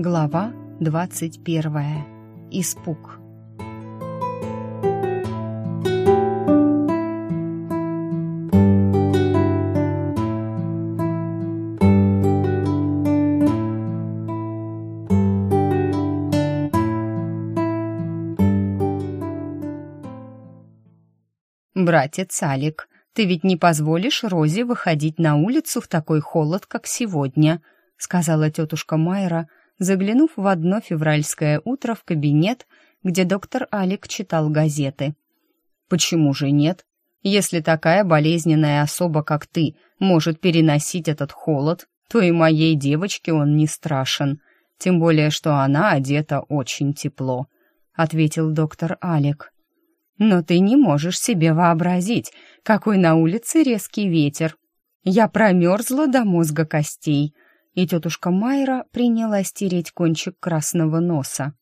Глава 21. Испуг. «Братец Алик, ты ведь не позволишь Розе выходить на улицу в такой холод, как сегодня», сказала тетушка Майра, заглянув в одно февральское утро в кабинет, где доктор Алик читал газеты. «Почему же нет? Если такая болезненная особа, как ты, может переносить этот холод, то и моей девочке он не страшен, тем более что она одета очень тепло», — ответил доктор Алик. «Но ты не можешь себе вообразить, какой на улице резкий ветер. Я промерзла до мозга костей», — и тетушка Майра принялась тереть кончик красного носа.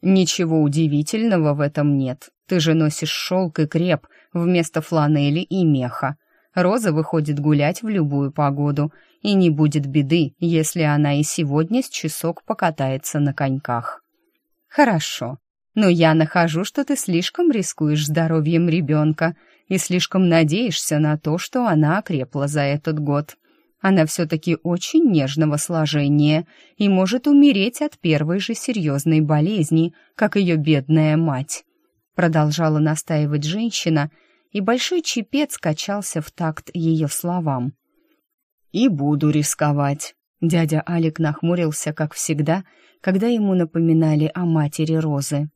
«Ничего удивительного в этом нет. Ты же носишь шелк и креп вместо фланели и меха. Роза выходит гулять в любую погоду, и не будет беды, если она и сегодня с часок покатается на коньках». «Хорошо, но я нахожу, что ты слишком рискуешь здоровьем ребенка и слишком надеешься на то, что она окрепла за этот год. Она все-таки очень нежного сложения и может умереть от первой же серьезной болезни, как ее бедная мать. Продолжала настаивать женщина, и большой чепец качался в такт ее словам. «И буду рисковать». Дядя Алик нахмурился, как всегда, когда ему напоминали о матери Розы.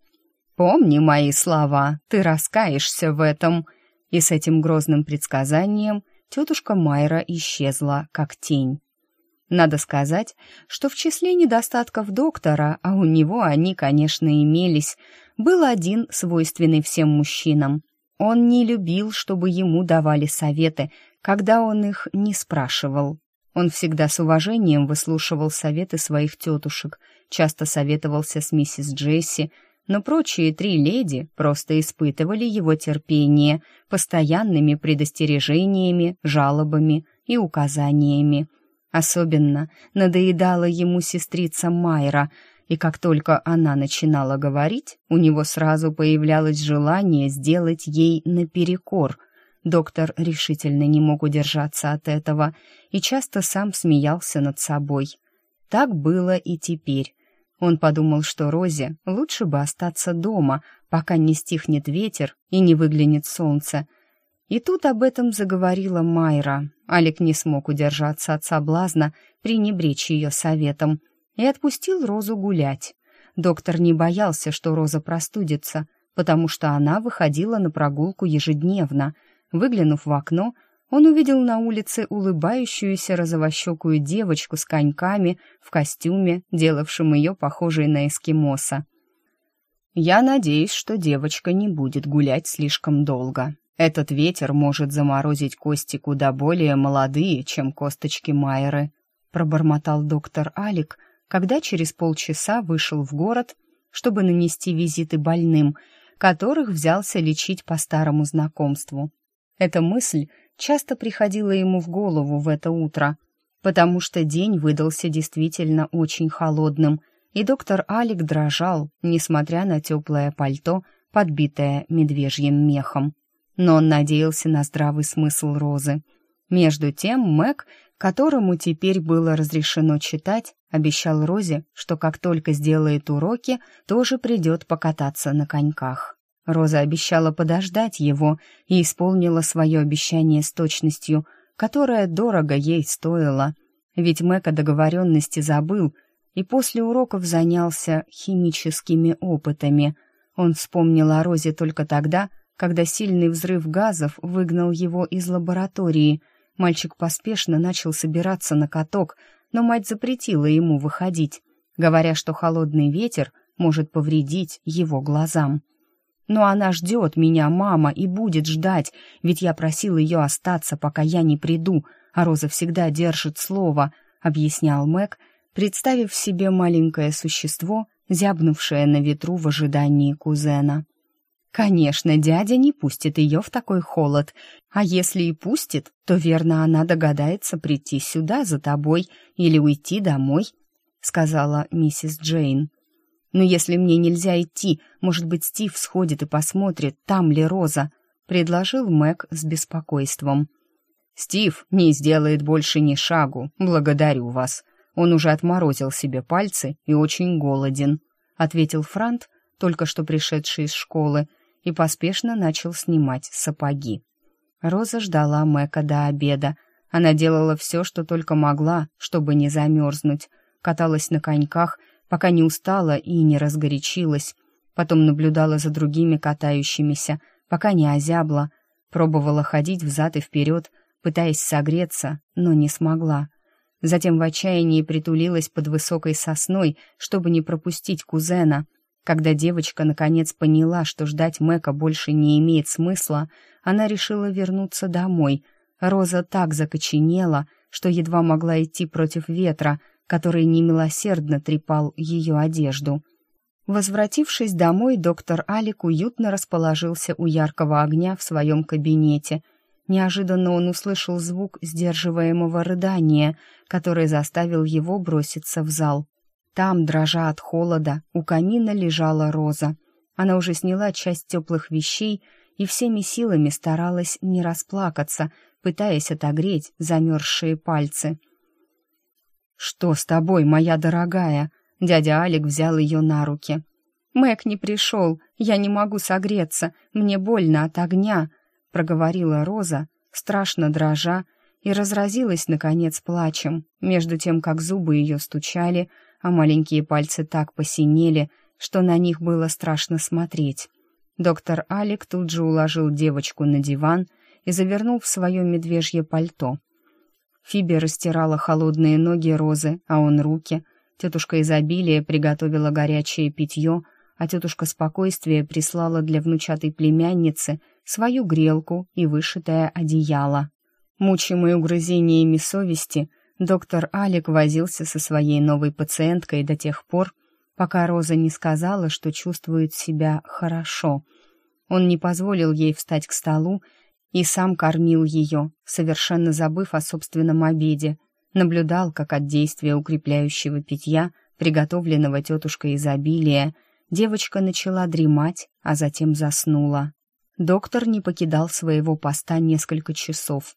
«Помни мои слова, ты раскаешься в этом». И с этим грозным предсказанием тетушка Майра исчезла, как тень. Надо сказать, что в числе недостатков доктора, а у него они, конечно, имелись, был один свойственный всем мужчинам. Он не любил, чтобы ему давали советы, когда он их не спрашивал. Он всегда с уважением выслушивал советы своих тетушек, часто советовался с миссис Джесси, но прочие три леди просто испытывали его терпение постоянными предостережениями, жалобами и указаниями. Особенно надоедала ему сестрица Майра, и как только она начинала говорить, у него сразу появлялось желание сделать ей наперекор. Доктор решительно не мог удержаться от этого и часто сам смеялся над собой. Так было и теперь он подумал, что Розе лучше бы остаться дома, пока не стихнет ветер и не выглянет солнце. И тут об этом заговорила Майра. Алик не смог удержаться от соблазна пренебречь ее советом и отпустил Розу гулять. Доктор не боялся, что Роза простудится, потому что она выходила на прогулку ежедневно. Выглянув в окно, он увидел на улице улыбающуюся розовощекую девочку с коньками в костюме, делавшем ее похожей на эскимоса. «Я надеюсь, что девочка не будет гулять слишком долго. Этот ветер может заморозить кости куда более молодые, чем косточки Майеры», пробормотал доктор Алик, когда через полчаса вышел в город, чтобы нанести визиты больным, которых взялся лечить по старому знакомству. Эта мысль часто приходила ему в голову в это утро, потому что день выдался действительно очень холодным, и доктор Алик дрожал, несмотря на теплое пальто, подбитое медвежьим мехом. Но он надеялся на здравый смысл розы. Между тем Мэг, которому теперь было разрешено читать, обещал Розе, что как только сделает уроки, тоже придет покататься на коньках. Роза обещала подождать его и исполнила свое обещание с точностью, которая дорого ей стоила. Ведь Мэк о договоренности забыл и после уроков занялся химическими опытами. Он вспомнил о Розе только тогда, когда сильный взрыв газов выгнал его из лаборатории. Мальчик поспешно начал собираться на каток, но мать запретила ему выходить, говоря, что холодный ветер может повредить его глазам. Но она ждет меня, мама, и будет ждать, ведь я просил ее остаться, пока я не приду, а Роза всегда держит слово», — объяснял Мэг, представив себе маленькое существо, зябнувшее на ветру в ожидании кузена. «Конечно, дядя не пустит ее в такой холод, а если и пустит, то, верно, она догадается прийти сюда за тобой или уйти домой», сказала миссис Джейн. «Но если мне нельзя идти, может быть, Стив сходит и посмотрит, там ли Роза», — предложил Мэг с беспокойством. «Стив не сделает больше ни шагу, благодарю вас. Он уже отморозил себе пальцы и очень голоден», — ответил Франт, только что пришедший из школы, и поспешно начал снимать сапоги. Роза ждала Мэка до обеда. Она делала все, что только могла, чтобы не замерзнуть. Каталась на коньках, пока не устала и не разгорячилась. Потом наблюдала за другими катающимися, пока не озябла. Пробовала ходить взад и вперед, пытаясь согреться, но не смогла. Затем в отчаянии притулилась под высокой сосной, чтобы не пропустить кузена. Когда девочка наконец поняла, что ждать Мэка больше не имеет смысла, она решила вернуться домой. Роза так закоченела, что едва могла идти против ветра, который немилосердно трепал ее одежду. Возвратившись домой, доктор Алик уютно расположился у яркого огня в своем кабинете. Неожиданно он услышал звук сдерживаемого рыдания, который заставил его броситься в зал. Там, дрожа от холода, у камина лежала Роза. Она уже сняла часть теплых вещей и всеми силами старалась не расплакаться, пытаясь отогреть замерзшие пальцы. «Что с тобой, моя дорогая?» Дядя Алик взял ее на руки. «Мэг не пришел, я не могу согреться, мне больно от огня», проговорила Роза, страшно дрожа, и разразилась, наконец, плачем, между тем, как зубы ее стучали, а маленькие пальцы так посинели, что на них было страшно смотреть. Доктор Алик тут же уложил девочку на диван и завернул в свое медвежье пальто. Фиби растирала холодные ноги Розы, а он руки. Тетушка изобилия приготовила горячее питье, а тетушка спокойствия прислала для внучатой племянницы свою грелку и вышитое одеяло. Мучимый угрызениями совести, доктор Алик возился со своей новой пациенткой до тех пор, пока Роза не сказала, что чувствует себя хорошо. Он не позволил ей встать к столу и сам кормил ее, совершенно забыв о собственном обеде, наблюдал, как от действия укрепляющего питья, приготовленного тетушкой изобилия, девочка начала дремать, а затем заснула. Доктор не покидал своего поста несколько часов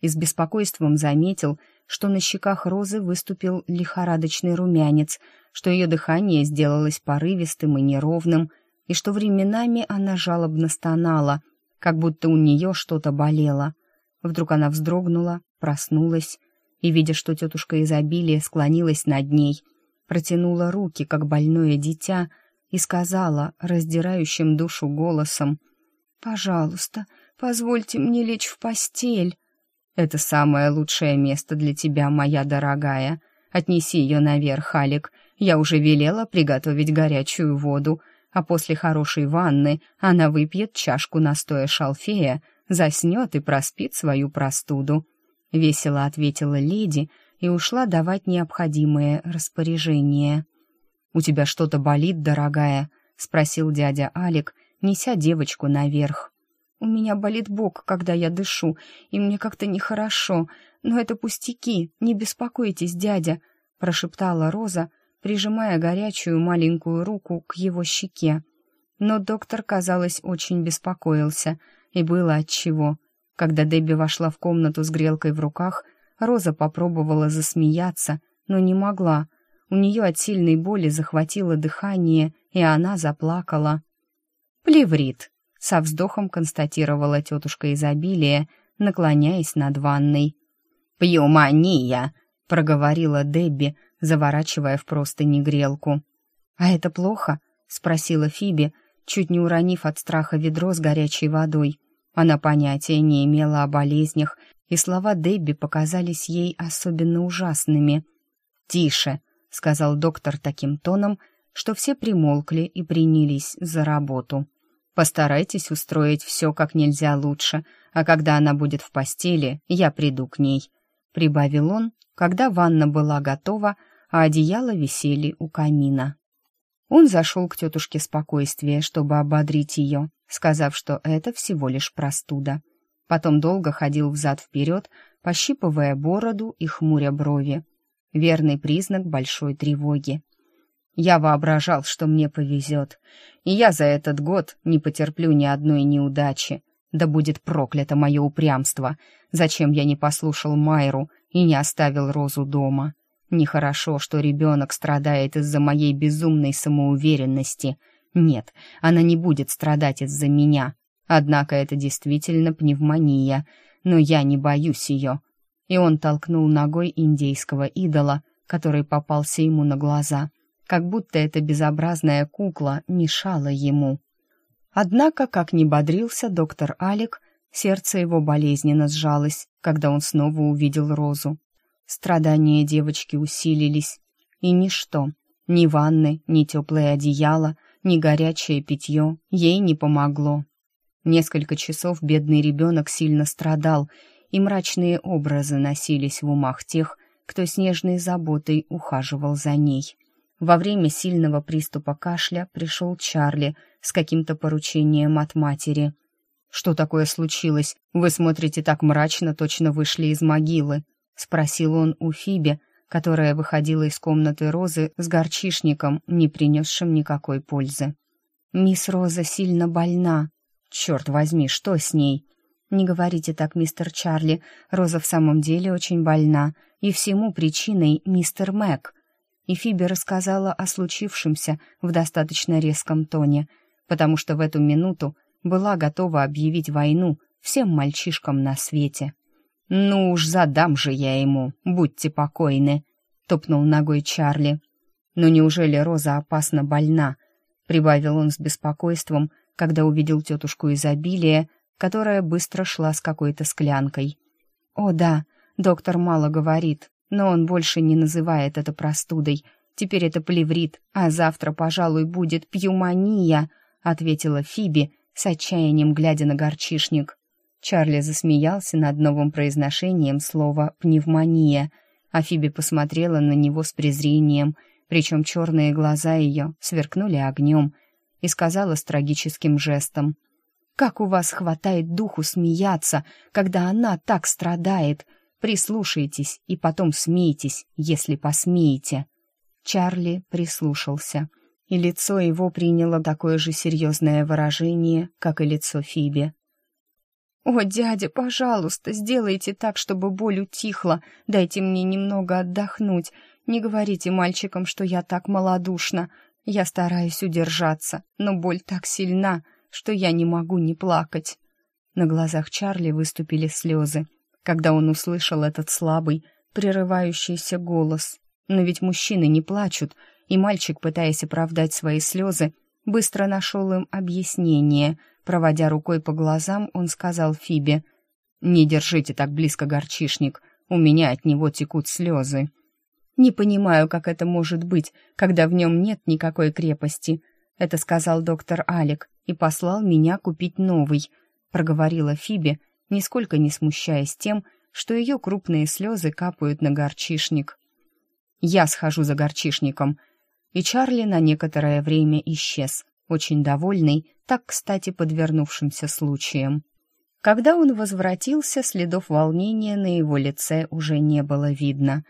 и с беспокойством заметил, что на щеках Розы выступил лихорадочный румянец, что ее дыхание сделалось порывистым и неровным, и что временами она жалобно стонала, как будто у нее что-то болело. Вдруг она вздрогнула, проснулась, и, видя, что тетушка изобилия склонилась над ней, протянула руки, как больное дитя, и сказала раздирающим душу голосом, «Пожалуйста, позвольте мне лечь в постель». «Это самое лучшее место для тебя, моя дорогая. Отнеси ее наверх, Алик. Я уже велела приготовить горячую воду, а после хорошей ванны она выпьет чашку настоя шалфея, заснет и проспит свою простуду». Весело ответила леди и ушла давать необходимые распоряжения. «У тебя что-то болит, дорогая?» — спросил дядя Алик, неся девочку наверх. У меня болит бок, когда я дышу, и мне как-то нехорошо. Но это пустяки, не беспокойтесь, дядя», — прошептала Роза, прижимая горячую маленькую руку к его щеке. Но доктор, казалось, очень беспокоился, и было отчего. Когда Дебби вошла в комнату с грелкой в руках, Роза попробовала засмеяться, но не могла. У нее от сильной боли захватило дыхание, и она заплакала. «Плеврит», со вздохом констатировала тетушка изобилия, наклоняясь над ванной. «Пьюмания!» — проговорила Дебби, заворачивая в простыни грелку. «А это плохо?» — спросила Фиби, чуть не уронив от страха ведро с горячей водой. Она понятия не имела о болезнях, и слова Дебби показались ей особенно ужасными. «Тише!» — сказал доктор таким тоном, что все примолкли и принялись за работу. Постарайтесь устроить все как нельзя лучше, а когда она будет в постели, я приду к ней», — прибавил он, когда ванна была готова, а одеяла висели у камина. Он зашел к тетушке спокойствия, чтобы ободрить ее, сказав, что это всего лишь простуда. Потом долго ходил взад-вперед, пощипывая бороду и хмуря брови. верный признак большой тревоги. Я воображал, что мне повезет, и я за этот год не потерплю ни одной неудачи. Да будет проклято мое упрямство. Зачем я не послушал Майру и не оставил Розу дома? Нехорошо, что ребенок страдает из-за моей безумной самоуверенности. Нет, она не будет страдать из-за меня. Однако это действительно пневмония, но я не боюсь ее. И он толкнул ногой индейского идола, который попался ему на глаза, как будто эта безобразная кукла мешала ему. Однако, как ни бодрился доктор Алик, сердце его болезненно сжалось, когда он снова увидел Розу. Страдания девочки усилились, и ничто, ни ванны, ни теплое одеяло, ни горячее питье ей не помогло. Несколько часов бедный ребенок сильно страдал, и мрачные образы носились в умах тех, кто с нежной заботой ухаживал за ней. Во время сильного приступа кашля пришел Чарли с каким-то поручением от матери. «Что такое случилось? Вы смотрите так мрачно, точно вышли из могилы», — спросил он у Фиби, которая выходила из комнаты Розы с горчишником, не принесшим никакой пользы. «Мисс Роза сильно больна». «Черт возьми, что с ней?» «Не говорите так, мистер Чарли. Роза в самом деле очень больна, и всему причиной мистер Мэг». И Фиби рассказала о случившемся в достаточно резком тоне, потому что в эту минуту была готова объявить войну всем мальчишкам на свете. «Ну уж задам же я ему, будьте покойны», — топнул ногой Чарли. «Но неужели Роза опасно больна?» — прибавил он с беспокойством, когда увидел тетушку изобилия, которая быстро шла с какой-то склянкой. «О да, доктор мало говорит, но он больше не называет это простудой. Теперь это плеврит, а завтра, пожалуй, будет пьюмания», — ответила Фиби, с отчаянием глядя на горчишник. Чарли засмеялся над новым произношением слова «пневмония», а посмотрела на него с презрением, причем черные глаза ее сверкнули огнем, и сказала с трагическим жестом «Как у вас хватает духу смеяться, когда она так страдает! Прислушайтесь и потом смейтесь, если посмеете!» Чарли прислушался, и лицо его приняло такое же серьезное выражение, как и лицо Фиби. «О, дядя, пожалуйста, сделайте так, чтобы боль утихла. Дайте мне немного отдохнуть. Не говорите мальчикам, что я так малодушна. Я стараюсь удержаться, но боль так сильна, что я не могу не плакать». На глазах Чарли выступили слезы, когда он услышал этот слабый, прерывающийся голос. Но ведь мужчины не плачут, и мальчик, пытаясь оправдать свои слезы, быстро нашел им объяснение — Проводя рукой по глазам, он сказал Фибе, «Не держите так близко горчишник, у меня от него текут слезы». «Не понимаю, как это может быть, когда в нем нет никакой крепости», — это сказал доктор Алик и послал меня купить новый, — проговорила Фиби, нисколько не смущаясь тем, что ее крупные слезы капают на горчишник. «Я схожу за горчишником», и Чарли на некоторое время исчез, очень довольный, так кстати подвернувшимся случаем. Когда он возвратился, следов волнения на его лице уже не было видно.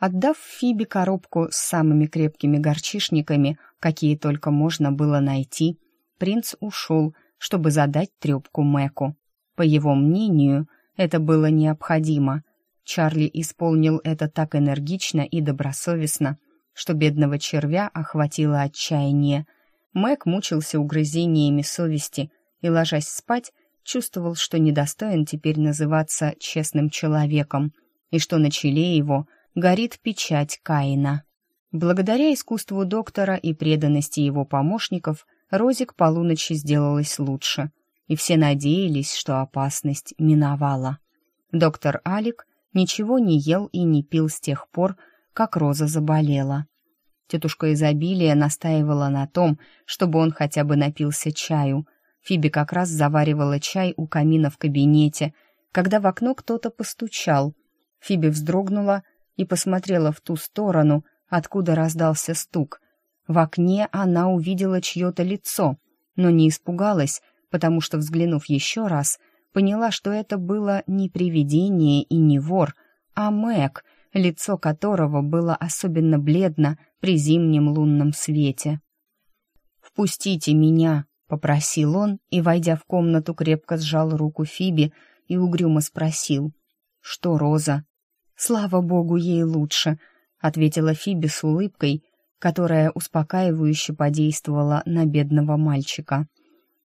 Отдав Фиби коробку с самыми крепкими горчишниками, какие только можно было найти, принц ушел, чтобы задать трепку Мэку. По его мнению, это было необходимо. Чарли исполнил это так энергично и добросовестно, что бедного червя охватило отчаяние — Мэг мучился угрызениями совести и, ложась спать, чувствовал, что недостоин теперь называться честным человеком и что на челе его горит печать Каина. Благодаря искусству доктора и преданности его помощников Розе к полуночи сделалось лучше, и все надеялись, что опасность миновала. Доктор Алик ничего не ел и не пил с тех пор, как Роза заболела. Тетушка изобилия настаивала на том, чтобы он хотя бы напился чаю. Фиби как раз заваривала чай у камина в кабинете, когда в окно кто-то постучал. Фиби вздрогнула и посмотрела в ту сторону, откуда раздался стук. В окне она увидела чье-то лицо, но не испугалась, потому что, взглянув еще раз, поняла, что это было не привидение и не вор, а Мэг, лицо которого было особенно бледно при зимнем лунном свете. «Впустите меня!» — попросил он и, войдя в комнату, крепко сжал руку Фиби и угрюмо спросил. «Что, Роза?» «Слава богу, ей лучше», — ответила Фиби с улыбкой, которая успокаивающе подействовала на бедного мальчика.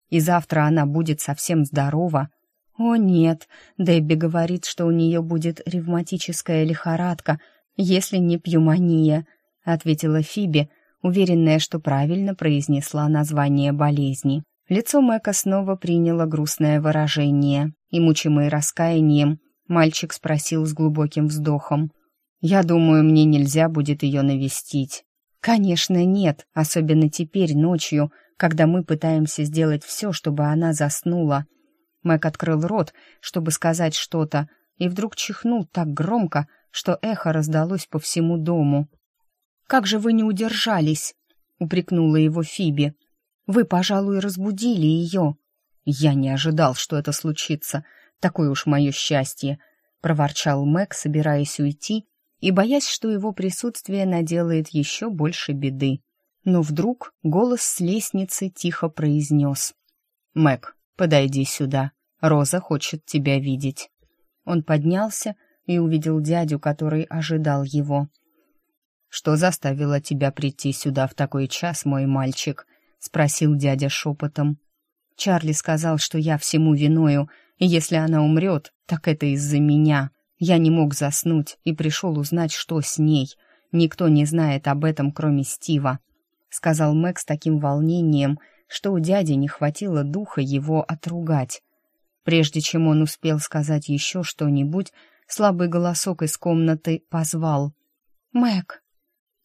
«И завтра она будет совсем здорова». «О, нет, Дебби говорит, что у нее будет ревматическая лихорадка, если не пневмония», — ответила Фиби, уверенная, что правильно произнесла название болезни. Лицо Мэка снова приняло грустное выражение, и, мучимый раскаянием, мальчик спросил с глубоким вздохом. «Я думаю, мне нельзя будет ее навестить». «Конечно, нет, особенно теперь, ночью, когда мы пытаемся сделать все, чтобы она заснула». Мэг открыл рот, чтобы сказать что-то, и вдруг чихнул так громко, что эхо раздалось по всему дому. «Как же вы не удержались?» — упрекнула его Фиби. «Вы, пожалуй, разбудили ее». «Я не ожидал, что это случится. Такое уж мое счастье», — проворчал Мэг, собираясь уйти и боясь, что его присутствие наделает еще больше беды. Но вдруг голос с лестницы тихо произнес. «Мэг, подойди сюда. Роза хочет тебя видеть». Он поднялся и увидел дядю, который ожидал его. «Что заставило тебя прийти сюда в такой час, мой мальчик?» — спросил дядя шепотом. «Чарли сказал, что я всему виною, и если она умрет, так это из-за меня», я не мог заснуть и пришел узнать, что с ней. Никто не знает об этом, кроме Стива», — сказал Мэг с таким волнением, что у дяди не хватило духа его отругать. Прежде чем он успел сказать еще что-нибудь, слабый голосок из комнаты позвал. «Мэг!»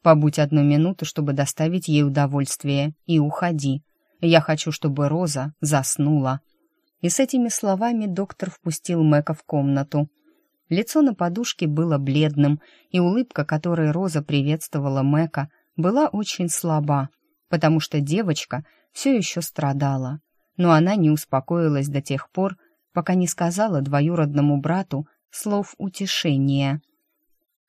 «Побудь одну минуту, чтобы доставить ей удовольствие, и уходи. Я хочу, чтобы Роза заснула». И с этими словами доктор впустил Мэка в комнату. Лицо на подушке было бледным, и улыбка, которой Роза приветствовала Мэка, была очень слаба, потому что девочка все еще страдала. Но она не успокоилась до тех пор, пока не сказала двоюродному брату слов утешения.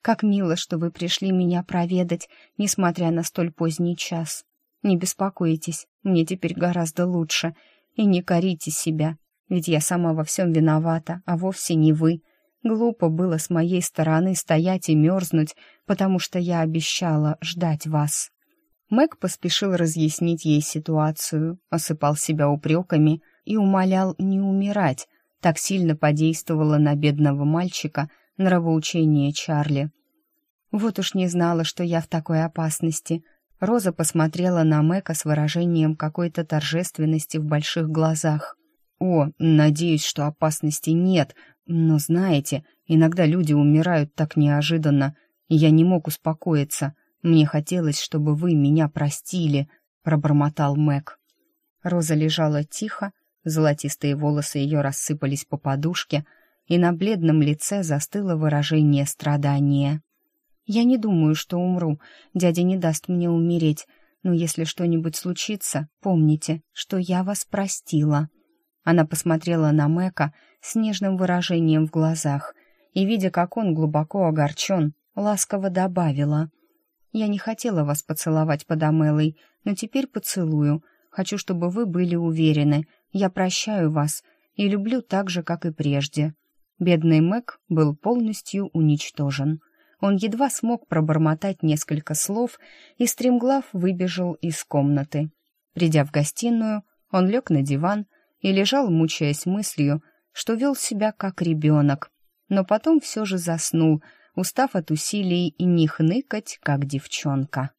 «Как мило, что вы пришли меня проведать, несмотря на столь поздний час. Не беспокойтесь, мне теперь гораздо лучше, и не корите себя, ведь я сама во всем виновата, а вовсе не вы», Глупо было с моей стороны стоять и мерзнуть, потому что я обещала ждать вас. Мэг поспешил разъяснить ей ситуацию, осыпал себя упреками и умолял не умирать. Так сильно подействовало на бедного мальчика нравоучение Чарли. Вот уж не знала, что я в такой опасности. Роза посмотрела на Мэка с выражением какой-то торжественности в больших глазах. «О, надеюсь, что опасности нет, но знаете, иногда люди умирают так неожиданно, я не мог успокоиться. Мне хотелось, чтобы вы меня простили, пробормотал Мэг. Роза лежала тихо, золотистые волосы ее рассыпались по подушке, и на бледном лице застыло выражение страдания. «Я не думаю, что умру. Дядя не даст мне умереть. Но если что-нибудь случится, помните, что я вас простила». Она посмотрела на Мэка с нежным выражением в глазах и, видя, как он глубоко огорчен, ласково добавила. «Я не хотела вас поцеловать под Амелой, но теперь поцелую. Хочу, чтобы вы были уверены. Я прощаю вас и люблю так же, как и прежде». Бедный Мэг был полностью уничтожен. Он едва смог пробормотать несколько слов и стремглав выбежал из комнаты. Придя в гостиную, он лег на диван и лежал, мучаясь мыслью, что вел себя как ребенок, но потом все же заснул, устав от усилий не хныкать, как девчонка.